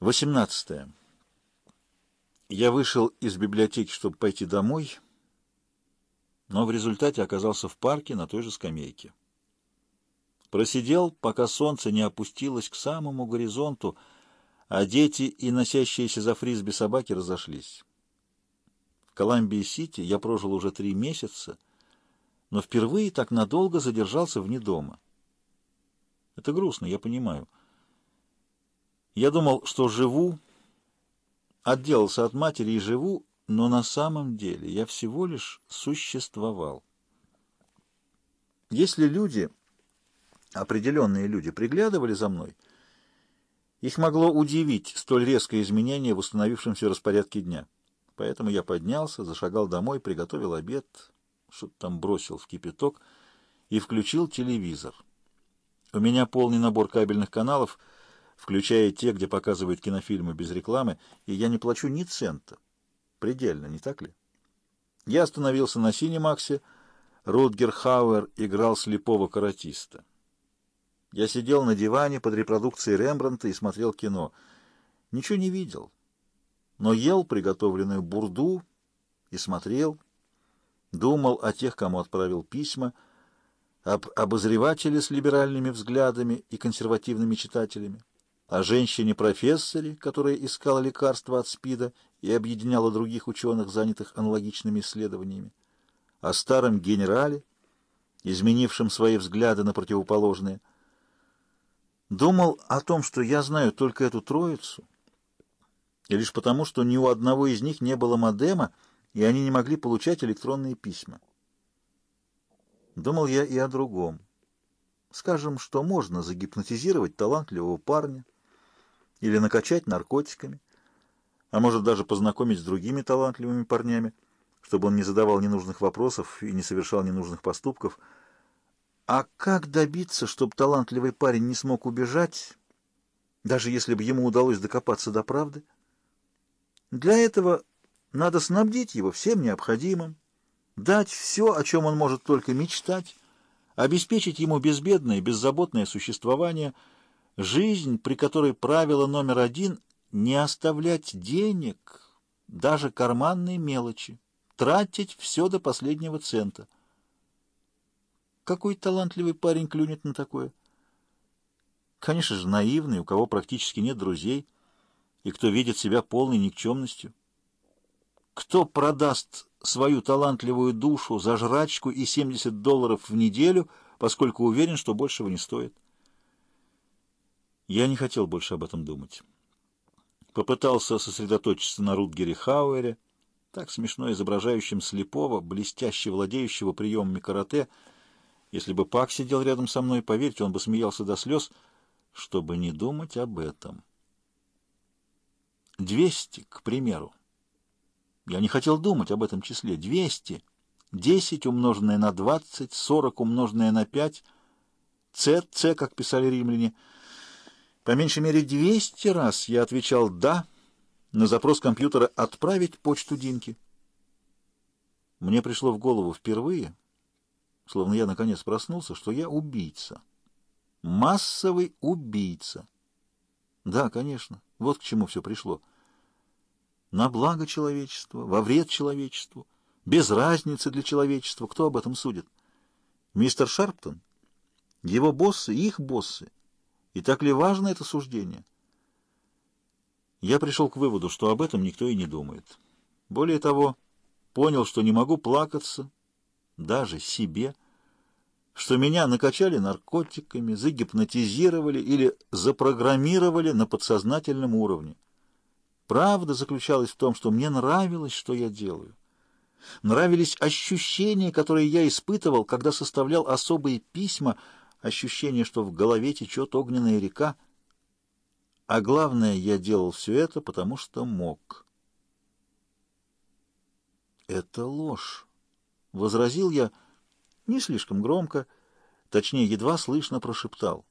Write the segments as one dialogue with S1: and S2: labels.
S1: 18. Я вышел из библиотеки, чтобы пойти домой, но в результате оказался в парке на той же скамейке. Просидел, пока солнце не опустилось к самому горизонту, а дети и носящиеся за фрисби собаки разошлись. В Коламбии-Сити я прожил уже три месяца, но впервые так надолго задержался вне дома. Это грустно, я понимаю. Я думал, что живу, отделался от матери и живу, но на самом деле я всего лишь существовал. Если люди, определенные люди, приглядывали за мной, их могло удивить столь резкое изменение в установившемся распорядке дня. Поэтому я поднялся, зашагал домой, приготовил обед, что-то там бросил в кипяток и включил телевизор. У меня полный набор кабельных каналов — включая те, где показывают кинофильмы без рекламы, и я не плачу ни цента. Предельно, не так ли? Я остановился на Синемаксе. Рутгер Хауэр играл слепого каратиста. Я сидел на диване под репродукцией Рембрандта и смотрел кино. Ничего не видел, но ел приготовленную бурду и смотрел, думал о тех, кому отправил письма, об обозревателе с либеральными взглядами и консервативными читателями о женщине-профессоре, которая искала лекарства от СПИДа и объединяла других ученых, занятых аналогичными исследованиями, о старом генерале, изменившем свои взгляды на противоположные. Думал о том, что я знаю только эту троицу, и лишь потому, что ни у одного из них не было модема, и они не могли получать электронные письма. Думал я и о другом. Скажем, что можно загипнотизировать талантливого парня, или накачать наркотиками, а может даже познакомить с другими талантливыми парнями, чтобы он не задавал ненужных вопросов и не совершал ненужных поступков. А как добиться, чтобы талантливый парень не смог убежать, даже если бы ему удалось докопаться до правды? Для этого надо снабдить его всем необходимым, дать все, о чем он может только мечтать, обеспечить ему безбедное, беззаботное существование — Жизнь, при которой правило номер один — не оставлять денег, даже карманные мелочи, тратить все до последнего цента. Какой талантливый парень клюнет на такое? Конечно же, наивный, у кого практически нет друзей, и кто видит себя полной никчемностью. Кто продаст свою талантливую душу за жрачку и 70 долларов в неделю, поскольку уверен, что большего не стоит? Я не хотел больше об этом думать. Попытался сосредоточиться на Рутгере Хауэре, так смешно изображающем слепого, блестяще владеющего приемами карате. Если бы Пак сидел рядом со мной, поверьте, он бы смеялся до слез, чтобы не думать об этом. Двести, к примеру. Я не хотел думать об этом числе. Двести. Десять умноженное на двадцать, сорок умноженное на пять. С, С, как писали римляне — по меньшей мере 200 раз я отвечал «да» на запрос компьютера «отправить почту Динки». Мне пришло в голову впервые, словно я наконец проснулся, что я убийца. Массовый убийца. Да, конечно, вот к чему все пришло. На благо человечества, во вред человечеству, без разницы для человечества, кто об этом судит? Мистер Шарптон? Его боссы, их боссы? И так ли важно это суждение? Я пришел к выводу, что об этом никто и не думает. Более того, понял, что не могу плакаться даже себе, что меня накачали наркотиками, загипнотизировали или запрограммировали на подсознательном уровне. Правда заключалась в том, что мне нравилось, что я делаю. Нравились ощущения, которые я испытывал, когда составлял особые письма, ощущение, что в голове течет огненная река. А главное, я делал все это, потому что мог. «Это ложь», — возразил я не слишком громко, точнее, едва слышно прошептал.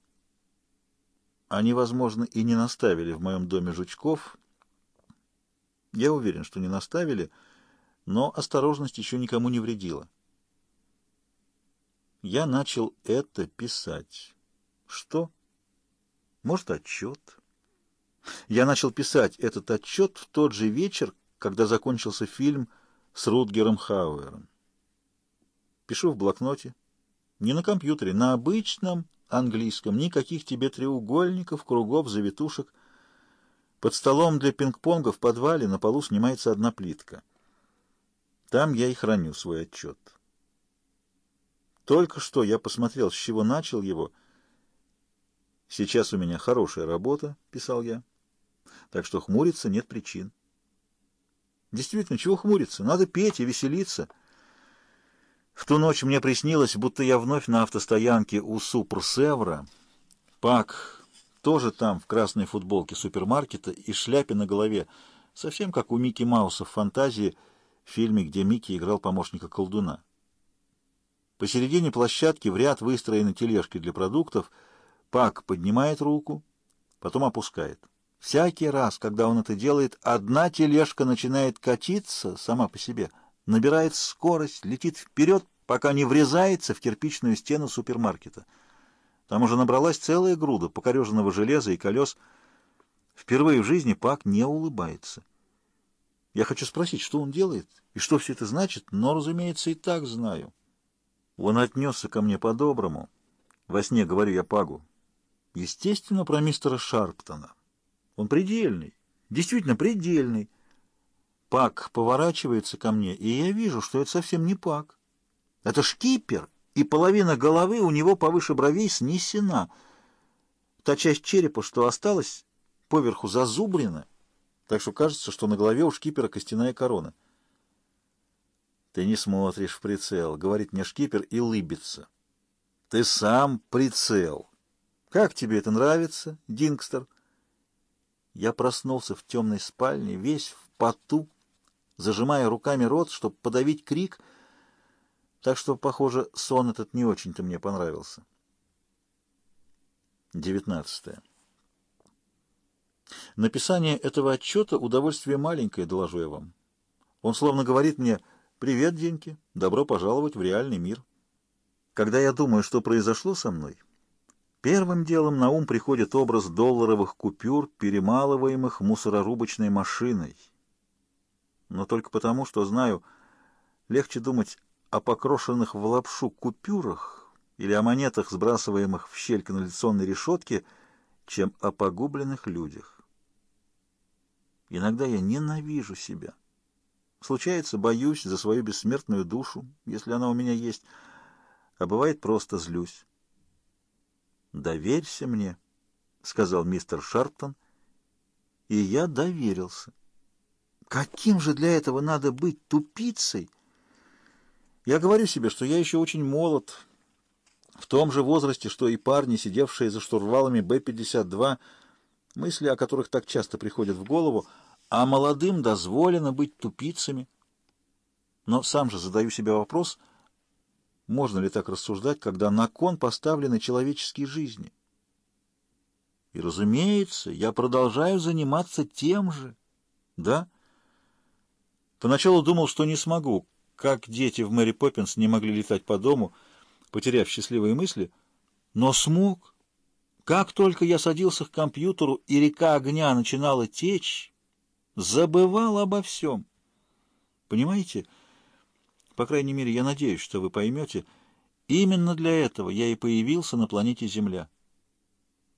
S1: Они, возможно, и не наставили в моем доме жучков. Я уверен, что не наставили, но осторожность еще никому не вредила. Я начал это писать. Что? Может, отчет? Я начал писать этот отчет в тот же вечер, когда закончился фильм с Рутгером Хауэром. Пишу в блокноте. Не на компьютере, на обычном английском. Никаких тебе треугольников, кругов, завитушек. Под столом для пинг-понга в подвале на полу снимается одна плитка. Там я и храню свой отчет. Только что я посмотрел, с чего начал его. «Сейчас у меня хорошая работа», — писал я. «Так что хмуриться нет причин». Действительно, чего хмуриться? Надо петь и веселиться. В ту ночь мне приснилось, будто я вновь на автостоянке у Супрсевра. Пак тоже там, в красной футболке супермаркета и шляпе на голове, совсем как у Микки Мауса в «Фантазии», в фильме, где Микки играл помощника колдуна. Посередине площадки в ряд выстроены тележки для продуктов. Пак поднимает руку, потом опускает. Всякий раз, когда он это делает, одна тележка начинает катиться сама по себе, набирает скорость, летит вперед, пока не врезается в кирпичную стену супермаркета. Там уже набралась целая груда покореженного железа и колес. Впервые в жизни Пак не улыбается. Я хочу спросить, что он делает и что все это значит, но, разумеется, и так знаю. Он отнесся ко мне по-доброму. Во сне говорю я Пагу. Естественно, про мистера Шарптона. Он предельный, действительно предельный. Пак поворачивается ко мне, и я вижу, что это совсем не Пак. Это шкипер, и половина головы у него повыше бровей снесена. Та часть черепа, что осталась, поверху зазубрена, так что кажется, что на голове у шкипера костяная корона. «Ты не смотришь в прицел», — говорит мне шкипер и лыбится. «Ты сам прицел. Как тебе это нравится, Дингстер?» Я проснулся в темной спальне, весь в поту, зажимая руками рот, чтобы подавить крик, так что, похоже, сон этот не очень-то мне понравился. Девятнадцатое. Написание этого отчета — удовольствие маленькое, доложу я вам. Он словно говорит мне — «Привет, Деньки! Добро пожаловать в реальный мир!» Когда я думаю, что произошло со мной, первым делом на ум приходит образ долларовых купюр, перемалываемых мусорорубочной машиной. Но только потому, что знаю, легче думать о покрошенных в лапшу купюрах или о монетах, сбрасываемых в щель канализационной решетки, чем о погубленных людях. Иногда я ненавижу себя. Случается, боюсь за свою бессмертную душу, если она у меня есть, а бывает просто злюсь. «Доверься мне», — сказал мистер Шарптон, и я доверился. Каким же для этого надо быть тупицей? Я говорю себе, что я еще очень молод, в том же возрасте, что и парни, сидевшие за штурвалами Б-52, мысли о которых так часто приходят в голову — а молодым дозволено быть тупицами. Но сам же задаю себе вопрос, можно ли так рассуждать, когда на кон поставлены человеческие жизни? И, разумеется, я продолжаю заниматься тем же. Да? Поначалу думал, что не смогу, как дети в Мэри Поппинс не могли летать по дому, потеряв счастливые мысли, но смог. Как только я садился к компьютеру, и река огня начинала течь, забывал обо всем. Понимаете? По крайней мере, я надеюсь, что вы поймете. Именно для этого я и появился на планете Земля.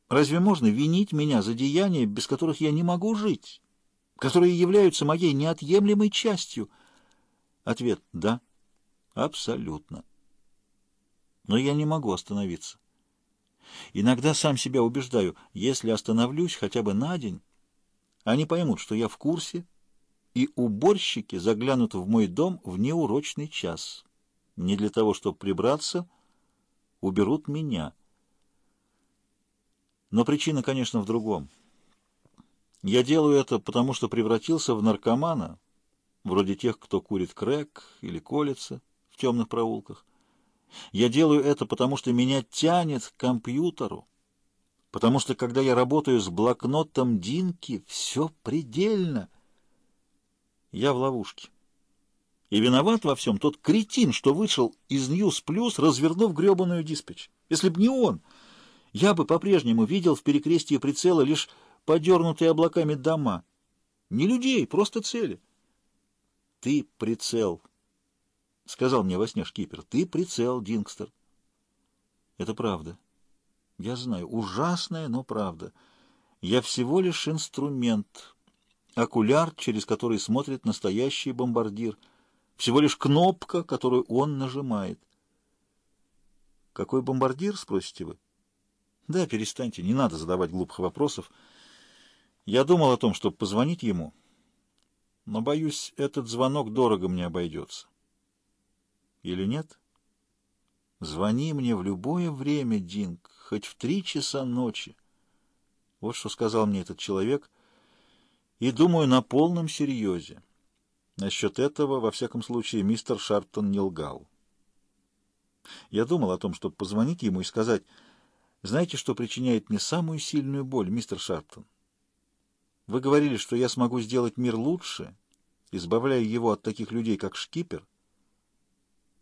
S1: Разве можно винить меня за деяния, без которых я не могу жить, которые являются моей неотъемлемой частью? Ответ — да, абсолютно. Но я не могу остановиться. Иногда сам себя убеждаю, если остановлюсь хотя бы на день, они поймут, что я в курсе, и уборщики заглянут в мой дом в неурочный час. Не для того, чтобы прибраться, уберут меня. Но причина, конечно, в другом. Я делаю это, потому что превратился в наркомана, вроде тех, кто курит крэк или колется в темных проулках. Я делаю это, потому что меня тянет к компьютеру, потому что, когда я работаю с блокнотом Динки, все предельно. Я в ловушке. И виноват во всем тот кретин, что вышел из Ньюс Плюс, развернув гребаную Диспетч. Если б не он, я бы по-прежнему видел в перекрестии прицела лишь подернутые облаками дома. Не людей, просто цели. Ты прицел, — сказал мне во сне шкипер. Ты прицел, Дингстер. Это правда. Я знаю, ужасная, но правда. Я всего лишь инструмент, окуляр, через который смотрит настоящий бомбардир, всего лишь кнопка, которую он нажимает. «Какой бомбардир?» — спросите вы. «Да, перестаньте, не надо задавать глупых вопросов. Я думал о том, чтобы позвонить ему, но, боюсь, этот звонок дорого мне обойдется». «Или нет?» «Звони мне в любое время, Динг, хоть в три часа ночи». Вот что сказал мне этот человек, и, думаю, на полном серьезе. Насчет этого, во всяком случае, мистер Шарптон не лгал. Я думал о том, чтобы позвонить ему и сказать, «Знаете, что причиняет мне самую сильную боль, мистер Шарптон? Вы говорили, что я смогу сделать мир лучше, избавляя его от таких людей, как шкипер.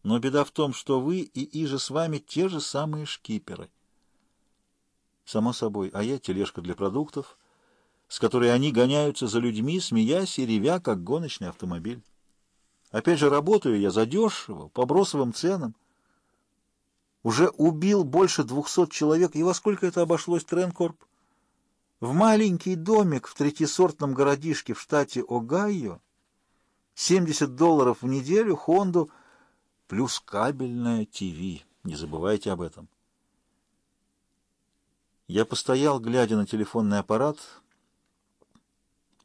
S1: Но беда в том, что вы и иже с вами те же самые шкиперы. Само собой, а я тележка для продуктов, с которой они гоняются за людьми, смеясь и ревя, как гоночный автомобиль. Опять же, работаю я задешево, по бросовым ценам, уже убил больше двухсот человек. И во сколько это обошлось Тренкорп? В маленький домик в третьесортном городишке в штате Огайо 70 долларов в неделю Хонду плюс кабельное ТВ. Не забывайте об этом. Я постоял, глядя на телефонный аппарат,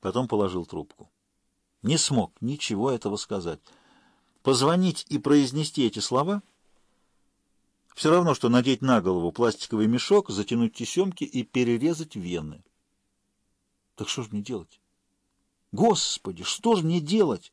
S1: потом положил трубку. Не смог ничего этого сказать. Позвонить и произнести эти слова — все равно, что надеть на голову пластиковый мешок, затянуть тесемки и перерезать вены. Так что же мне делать? Господи, что же мне делать?